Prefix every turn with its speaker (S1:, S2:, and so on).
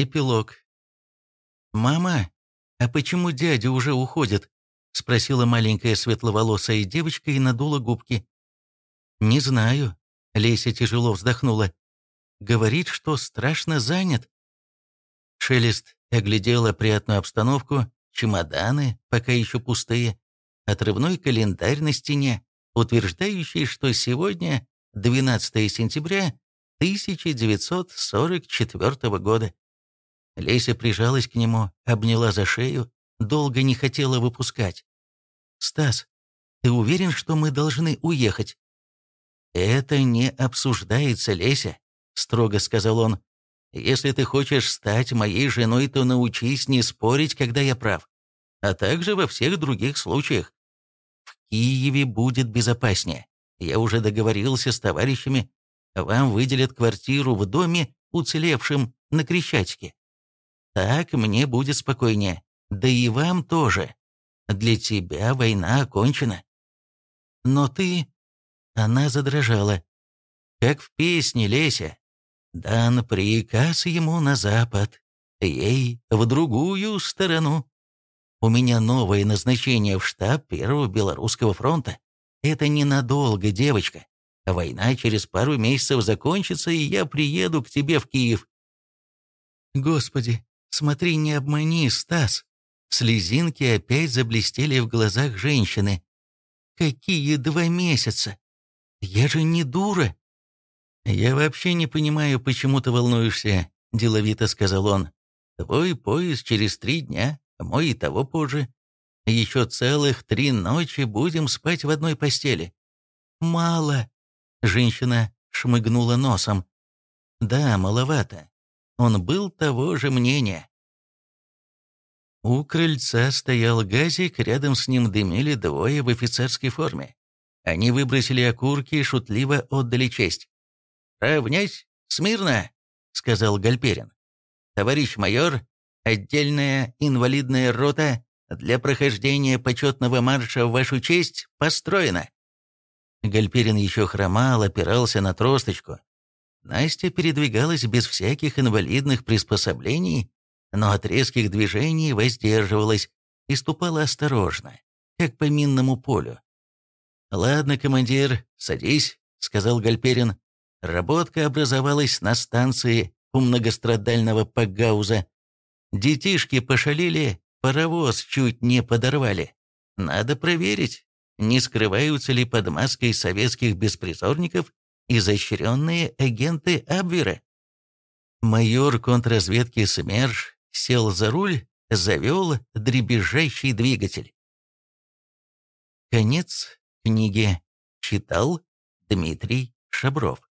S1: Эпилог. «Мама, а почему дядя уже уходит?» — спросила маленькая светловолосая девочка и надула губки. «Не знаю», — Леся тяжело вздохнула. «Говорит, что страшно занят». Шелест оглядела приятную обстановку, чемоданы, пока еще пустые, отрывной календарь на стене, утверждающий, что сегодня, 12 сентября 1944 года. Леся прижалась к нему, обняла за шею, долго не хотела выпускать. «Стас, ты уверен, что мы должны уехать?» «Это не обсуждается, Леся», — строго сказал он. «Если ты хочешь стать моей женой, то научись не спорить, когда я прав, а также во всех других случаях. В Киеве будет безопаснее. Я уже договорился с товарищами. Вам выделят квартиру в доме, уцелевшем на Крещатике. Так мне будет спокойнее. Да и вам тоже. Для тебя война окончена. Но ты...» Она задрожала. Как в песне Леся. «Дан приказ ему на запад, ей в другую сторону. У меня новое назначение в штаб Первого Белорусского фронта. Это ненадолго, девочка. Война через пару месяцев закончится, и я приеду к тебе в Киев». «Господи, Смотри, не обмани, Стас!» Слезинки опять заблестели в глазах женщины. «Какие два месяца? Я же не дура!» «Я вообще не понимаю, почему ты волнуешься», — деловито сказал он. «Твой поезд через три дня, мой и того позже. Еще целых три ночи будем спать в одной постели». «Мало», — женщина шмыгнула носом. «Да, маловато. Он был того же мнения. У крыльца стоял газик, рядом с ним дымили двое в офицерской форме. Они выбросили окурки и шутливо отдали честь. «Равнясь, смирно!» — сказал Гальперин. «Товарищ майор, отдельная инвалидная рота для прохождения почетного марша в вашу честь построена». Гальперин еще хромал, опирался на тросточку, Настя передвигалась без всяких инвалидных приспособлений, но от резких движений воздерживалась и ступала осторожно, как по минному полю. «Ладно, командир, садись», — сказал Гальперин. Работка образовалась на станции у многострадального Пагауза. Детишки пошалили, паровоз чуть не подорвали. Надо проверить, не скрываются ли под маской советских беспризорников изощренные агенты Абвера. Майор контрразведки СМЕРШ сел за руль, завел дребезжащий двигатель. Конец книги. Читал Дмитрий Шабров.